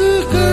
zeker.